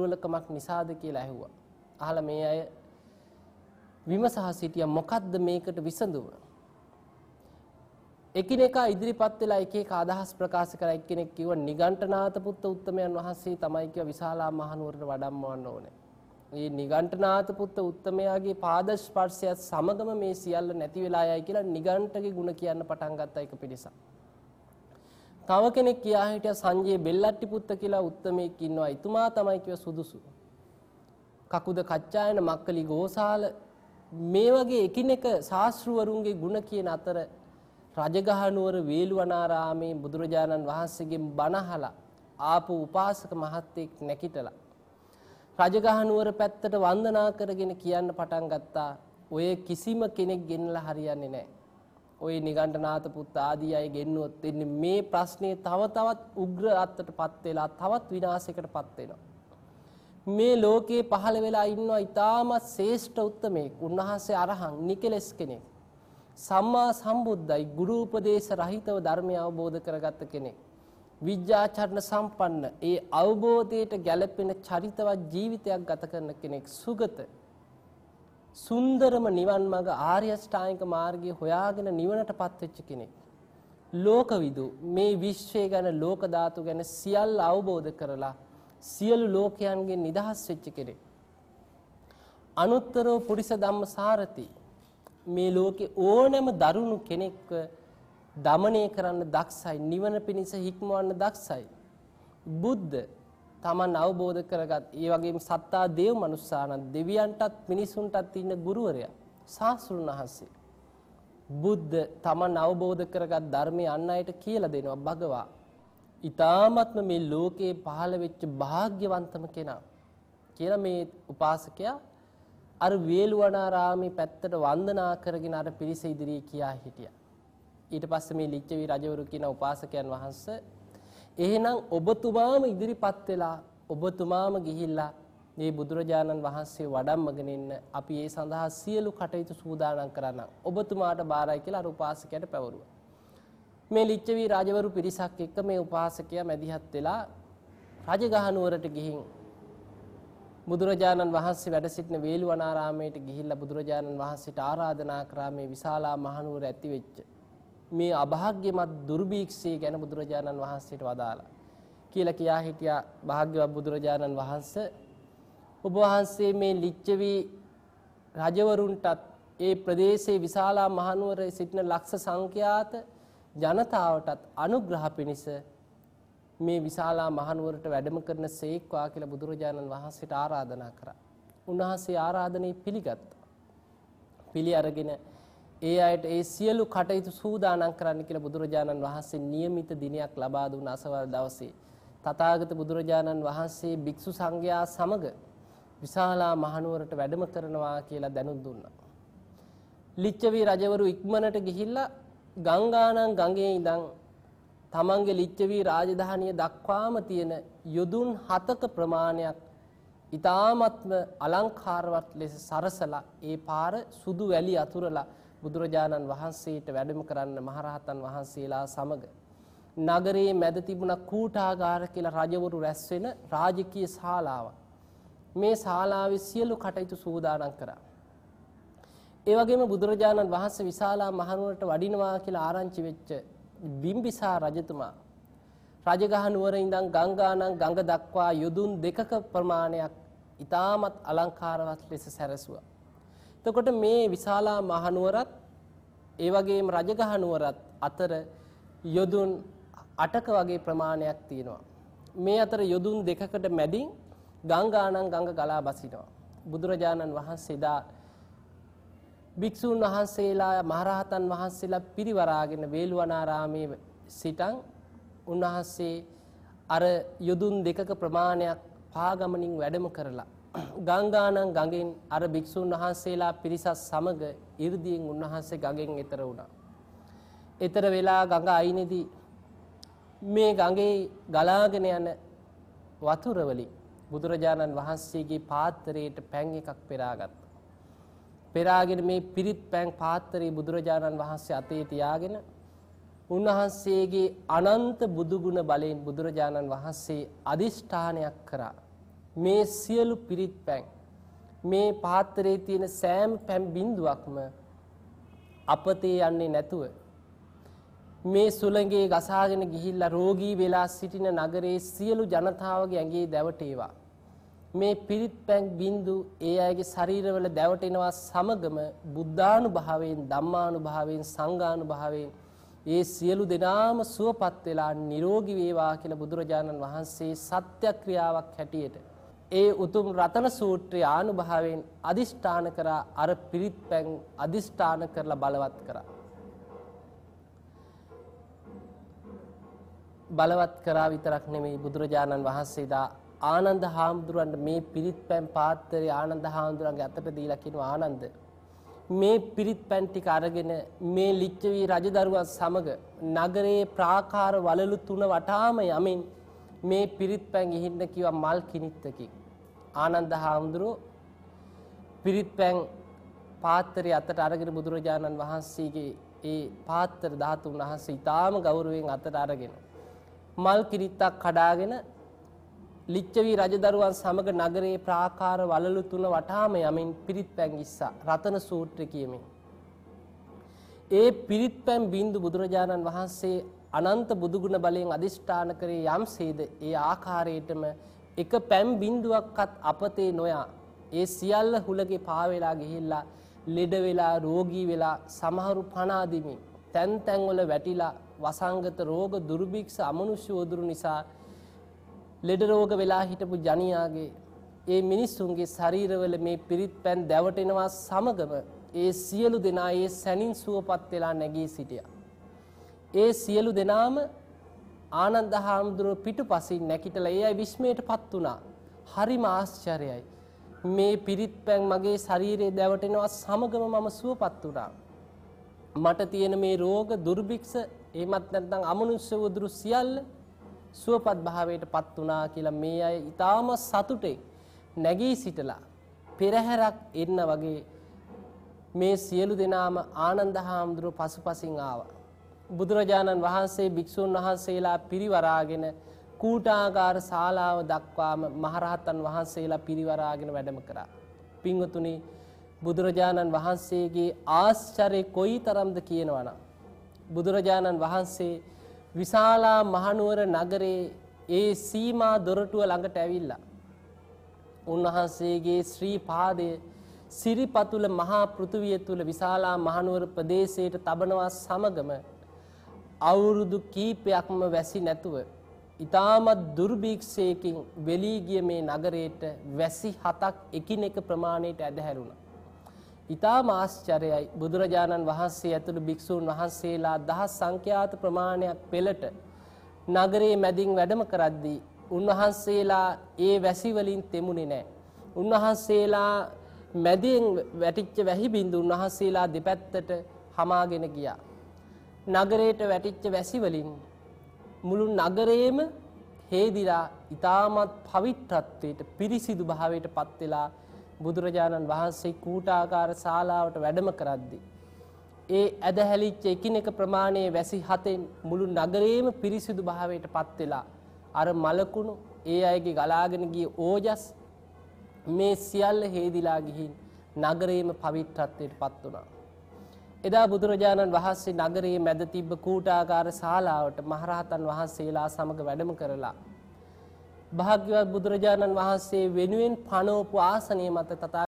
දුර්වලකමක් නිසාද කියලා ඇහුවා. අහලා මේ අය විමසහා සිටියා මොකද්ද මේකට විසඳුම? එකිනෙකා ඉදිරිපත් වෙලා එක එක අදහස් ප්‍රකාශ කරලා එක්කෙනෙක් කිව්වා නිගණ්ඨනාත පුත්ත උත්තමයන් වහන්සේ තමයි කිය විශාලා මහනුවරට වඩම්මවන්න ඕනේ. මේ නිගණ්ඨනාත පුත්ත උත්තමයාගේ පාද ස්පර්ශයත් සමගම මේ සියල්ල නැති වෙලා යයි කියලා නිගණ්ඨගේ ಗುಣ කියන්න පටන් ගත්ත එක පිළිසක්. තව කෙනෙක් කියා හිටියා සංජය බෙල්ලට්ටි පුත්ත කියලා උත්තමයෙක් ඉන්නවා. එතුමා තමයි කිව්ව සුදුසු. කකුද කච්චායන මක්කලි ගෝසාල මේ වගේ එකිනෙක ශාස්ත්‍රවරුන්ගේ ಗುಣ කියන අතර රජගහනුවර වේළුවනාරාමේ බුදුරජාණන් වහන්සේගෙන් බණහලා ආපු උපාසක මහත්තයෙක් නැකිටලා රජගහනුවර පැත්තට වන්දනා කරගෙන කියන්න පටන් ගත්තා ඔය කිසිම කෙනෙක් ගෙන්නලා හරියන්නේ නැහැ. ওই නිගණ්ඨනාත පුත් ආදී අය ගෙන්නුවොත් එන්නේ මේ ප්‍රශ්නේ තව තවත් උග්‍ර අත්තටපත් වෙලා තවත් විනාශයකටපත් වෙනවා. මේ ලෝකේ පහළ වෙලා ඉන්නවා ඊටාමත් ශ්‍රේෂ්ඨ උත්තමයෙක්. උන්වහන්සේ අරහං නිකලස් කෙනෙක්. සම්මා සම්බුද්ධයි ගුරු උපදේශ රහිතව ධර්මය අවබෝධ කරගත්ත කෙනෙක්. විද්‍යාචරණ සම්පන්න ඒ අවබෝධයට ගැලපෙන චරිතවත් ජීවිතයක් ගත කරන කෙනෙක් සුගත සුන්දරම නිවන් මඟ ආර්ය අෂ්ටාංගික මාර්ගය හොයාගෙන නිවනටපත් වෙච්ච කෙනෙක්. ලෝකවිදු මේ විශ්වය ගැන ලෝක ධාතු ගැන සියල්ල අවබෝධ කරලා සියලු ලෝකයන්ගෙන් නිදහස් වෙච්ච කෙනෙක්. අනුත්තරෝ පුරිස ධම්ම සාරති මේ ලෝකේ ඕනෑම දරුණු කෙනෙක්ව දමනය කරන්න දක්ෂයි නිවන පිණිස හික්මවන්න දක්ෂයි. බුද්ධ තමන් අවබෝධ කරගත් ඒ වගේම සත්තා දේව මනුස්සානන් දෙවියන්ටත් මිනිසුන්ටත් ඉන්න ගුරුවරයා සාස්ෘණ වහන්සේ. බුද්ධ තමන් අවබෝධ කරගත් ධර්මය අන්න අයට කියලා දෙනවා භගවා. ඊ타මත්ම මේ ලෝකේ පහළ වෙච්ච වාග්යවන්තම කෙනා කියලා මේ උපාසකයා අර වේළුවනාරාමේ පැත්තට වන්දනා කරගෙන අර පිරිස ඉදිරියේ කියා හිටියා. ඊට පස්සේ මේ ලිච්ඡවි රජවරු කියන උපාසකයන් වහන්සේ එහෙනම් ඔබතුමාම ඉදිරිපත් වෙලා ඔබතුමාම ගිහිල්ලා මේ බුදුරජාණන් වහන්සේ වඩම්මගෙන ඉන්න අපි ඒ සඳහා සියලු කටයුතු සූදානම් කරන්න ඔබතුමාට බාරයි කියලා අර උපාසකයාට පැවරුවා. මේ ලිච්ඡවි රජවරු පිරිසක් එක්ක මේ උපාසකයා මැදිහත් වෙලා රජගහනුවරට ගිහින් බුදුරජාණන් වහන්සේ වැඩ සිටින වේළුවනාරාමයට ගිහිල්ලා බුදුරජාණන් වහන්සේට ආරාධනා කරා මේ විශාලා මහනුවර ඇති වෙච්ච මේ අභාග්‍යමත් දුර්භීක්ෂය ගැන බුදුරජාණන් වහන්සේට වදාලා කියලා කියා හිටියා භාග්‍යවත් බුදුරජාණන් වහන්සේ ඔබ වහන්සේ මේ ලිච්ඡවි රජවරුන්ටත් ඒ ප්‍රදේශයේ විශාලා මහනුවර සිටින ලක්ෂ සංඛ්‍යාත ජනතාවටත් අනුග්‍රහ පිණිස මේ විශාලා මහනුවරට වැඩම කරන සේක්වා කියලා බුදුරජාණන් වහන්සේට ආරාධනා කරා. උන්වහන්සේ ආරාධනය පිළිගත්තා. පිළි අරගෙන ඒ අයට ඒ සියලු කටයුතු සූදානම් කරන්න කියලා බුදුරජාණන් වහන්සේ નિયમિત දිනයක් ලබා දුන්න අසවල් දවසේ තථාගත බුදුරජාණන් වහන්සේ භික්ෂු සංඝයා සමග විශාලා මහනුවරට වැඩම කරනවා කියලා දැනුම් දුන්නා. ලිච්ඡවි රජවරු ඉක්මනට ගිහිල්ලා ගංගානම් ගඟේ ඉඳන් තමන්ගේ ලිච්ඡවි රාජධානිය දක්වාම තියෙන යොදුන් 7ක ප්‍රමාණයක් ඊ타මත්ම අලංකාරවත් ලෙස සරසලා ඒ පාර සුදු වැලි අතුරලා බුදුරජාණන් වහන්සේට වැඩම කරන්න මහරහතන් වහන්සේලා සමග නගරයේ මැද තිබුණ කූටාගාර කියලා රජවරු රැස් වෙන රාජකීය ශාලාවක්. මේ ශාලාවේ සියලු කටයුතු සූදානම් කරා. ඒ වගේම බුදුරජාණන් වහන්සේ විශාලා මහනුවරට වඩිනවා කියලා ආරංචි වෙච්ච බිම්බිසා රජතුමා රජගහ නුවර ඉඳන් ගංගානම් ගඟ දක්වා යොදුන් දෙකක ප්‍රමාණයක් ඊටමත් අලංකාරවත් ලෙස සැරසුවා. එතකොට මේ විශාලා මහනුවරත් ඒ වගේම රජගහ නුවරත් අතර යොදුන් 8ක වගේ ප්‍රමාණයක් තියෙනවා. මේ අතර යොදුන් දෙකකට මැදින් ගංගානම් ගඟ ගලා බසිනවා. බුදුරජාණන් වහන්සේ දා භික්ෂූන් වහන්සේලා මහරහතන් වහන්සේලා පිරිවරාගෙන වේළුවනාරාමේ සිටන් උන්වහන්සේ අර යොදුන් දෙකක ප්‍රමාණයක් පාගමනින් වැඩම කරලා ගංගානම් ගඟෙන් අර භික්ෂූන් වහන්සේලා පිරිසත් සමග 이르දියෙන් උන්වහන්සේ ගඟෙන් එතර වුණා. එතර වෙලා ගඟ අයිනේදී මේ ගඟේ ගලාගෙන යන වතුර වලින් බුදුරජාණන් වහන්සේගේ පාත්‍රයට පැන් එකක් පෙරාගත්තා. පෙරාගෙන මේ පිරිත් පැන් පාත්‍රයේ බුදුරජාණන් වහන්සේ අතේ තියාගෙන උන්වහන්සේගේ අනන්ත බුදුගුණ බලයෙන් බුදුරජාණන් වහන්සේ අදිෂ්ඨානයක් කරා මේ සියලු පිරිත් පැන් මේ පාත්‍රයේ තියෙන සෑම පැම් බිඳුවක්ම අපතේ යන්නේ නැතුව මේ සුළඟේ ගසාගෙන ගිහිල්ලා රෝගී වෙලා සිටින නගරයේ සියලු ජනතාවගේ ඇඟේ දැවටේවා. මේ පිරිත් පැන් බින්දු ඒ අයගේ ශරීරවල දැවටෙනවා සමගම බුද්ධානුභාවයෙන් ධම්මානුභාවයෙන් සංඝානුභාවයෙන් ඒ සියලු දෙනාම සුවපත් වෙලා නිරෝගී වේවා කියලා බුදුරජාණන් වහන්සේ සත්‍යක්‍රියාවක් හැටියට ඒ උතුම් රතන සූත්‍රයේ ආනුභාවයෙන් අදිෂ්ඨාන කරා අර පිරිත් පැන් අදිෂ්ඨාන කරලා බලවත් කරා. බලවත් කරා විතරක් නෙමෙයි බුදුරජාණන් වහන්සේ දා ආනන්ද හාමුදුරන්ට මේ පිරිත් පැන් පාත්‍රය ආනන්ද හාමුදුරන්ගේ අතට දීලා කියනවා ආනන්ද මේ පිරිත් පැන් ටික අරගෙන මේ ලිච්ඡවි රජදරුවන් සමග නගරයේ ප්‍රාකාර වලලු තුන වටාම යමින් මේ පිරිත් පැන් ගිහින්න කිව්වා මල් කිනිත්තකින් ආනන්ද හාමුදුරුවෝ පිරිත් පැන් පාත්‍රය අතට අරගෙන බුදුරජාණන් වහන්සේගේ ඒ පාත්‍ර ධාතුන් වහන්සේ ඊටාම ගෞරවයෙන් අතට අරගෙන මල් කිරිත්තක් කඩාගෙන ලිච්ඡවි රජදරුවන් සමග නගරයේ ප්‍රාකාර වලලු තුන වටාම යමින් පිරිත් පැන් ඉස්සා. රතන සූත්‍රය කියමින්. ඒ පිරිත් පැන් බින්දු බුදුරජාණන් වහන්සේ අනන්ත බුදුගුණ බලයෙන් අදිෂ්ඨාන කරේ යම්සේද ඒ ආකාරයටම එක පැම් බින්දුවක්වත් අපතේ නොයා ඒ සියල්ල හුලගේ පාවෙලා ගිහිල්ලා ලෙඩ වෙලා රෝගී වෙලා සමහරු පනාදිමින් තැන් තැන්වල වැටිලා වසංගත රෝග දුර්භික්ෂ අමනුෂ්‍ය වදුරු නිසා ලෙඩ රෝග වෙලා හිටපු ජනියාගේ ඒ මිනිස්සුන්ගේ ශරීරවල මේ පිරිත් පැන් දැවටෙනවා සමගම ඒ සියලු දෙනා ඒ සැනින් සුවපත් වෙලා නැගී සිටියා. ඒ සියලු දෙනාම ආනන්ද හාමුදුරුව පිටුපසින් නැකිටලා ඒ අය විස්මයට පත් වුණා. හරිම ආශ්චර්යයි. මේ පිරිත් පැන් මගේ ශරීරයේ දැවටෙනවා සමගම මම සුවපත් වුණා. මට තියෙන මේ රෝග දුර්භික්ෂ එහෙමත් නැත්නම් අමනුෂ්‍ය වදුරු සියල්ල සුවපත් භාවයට පත් වුණා කියලා මේ අය ඊටාම සතුටේ නැගී සිටලා පෙරහැරක් එන්න වගේ මේ සියලු දෙනාම ආනන්ද හාමුදුරුව පසුපසින් ආවා. බුදුරජාණන් වහන්සේ භික්ෂූන් වහන්සේලා පිරිවරාගෙන කූටාගාර ශාලාව දක්වාම මහරහතන් වහන්සේලා පිරිවරාගෙන වැඩම කරා. පින්වතුනි බුදුරජාණන් වහන්සේගේ ආශ්චර්ය කොයි තරම්ද කියනවනම් බුදුරජාණන් වහන්සේ විශාලා මහනුවර නගරේ ඒ සීමා දොරටුව ළඟට ඇවිල්ලා. උන්වහන්සේගේ ශ්‍රී පාදය සිරිපතුල මහා පෘථුවිය තුළ විශාලා මහනුවර ප්‍රදේශයට තබනවා සමගම අවුරුදු කීපයක්ම වැසි නැතුව ඉතාමත් දුර්භීක්ෂයකින් වෙලී ගිය මේ නගරයට වැසි හතක් එකිනෙක ප්‍රමාණයට ඇදහැරුණා. ඉතාම ආශ්චර්යයි බුදුරජාණන් වහන්සේ ඇතුළු භික්ෂූන් වහන්සේලා දහස් සංඛ්‍යාත ප්‍රමාණයක් පෙළට නගරේ මැදින් වැඩම කරද්දී උන්වහන්සේලා ඒ වැසිවලින් තෙමුණේ නැහැ. උන්වහන්සේලා මැදින් වැටිච්ච වැහි බින්දු උන්වහන්සේලා දෙපැත්තට හමාගෙන ගියා. නගරයට වැටිච්ච වැසිවලින් මුළු නගරේම හේදිලා ඊටමත් පවිත්‍රත්වයට පිරිසිදු භාවයට පත් වෙලා බුදුරජාණන් වහන්සේ කූටාකාර ශාලාවට වැඩම කරද්දී ඒ ඇදහැලිච්ච එකිනෙක ප්‍රමාණයේ වැසි හතෙන් මුළු නගරේම පිරිසිදු භාවයට පත් වෙලා අර මලකුණු ඒ අයගේ ගලාගෙන ගිය ඕජස් මේ සියල්ල හේදිලා ගිහින් නගරේම පවිත්‍රත්වයට පත් වුණා. එදා බුදුරජාණන් වහන්සේ නගරයේ මැද තිබ්බ කූටාකාර ශාලාවට මහරහතන් වහන්සේලා සමග වැඩම කරලා භාග්‍යවත් බුදුරජාණන් වහන්සේ වෙනුවෙන් පනෝපු ආසනය මත තථා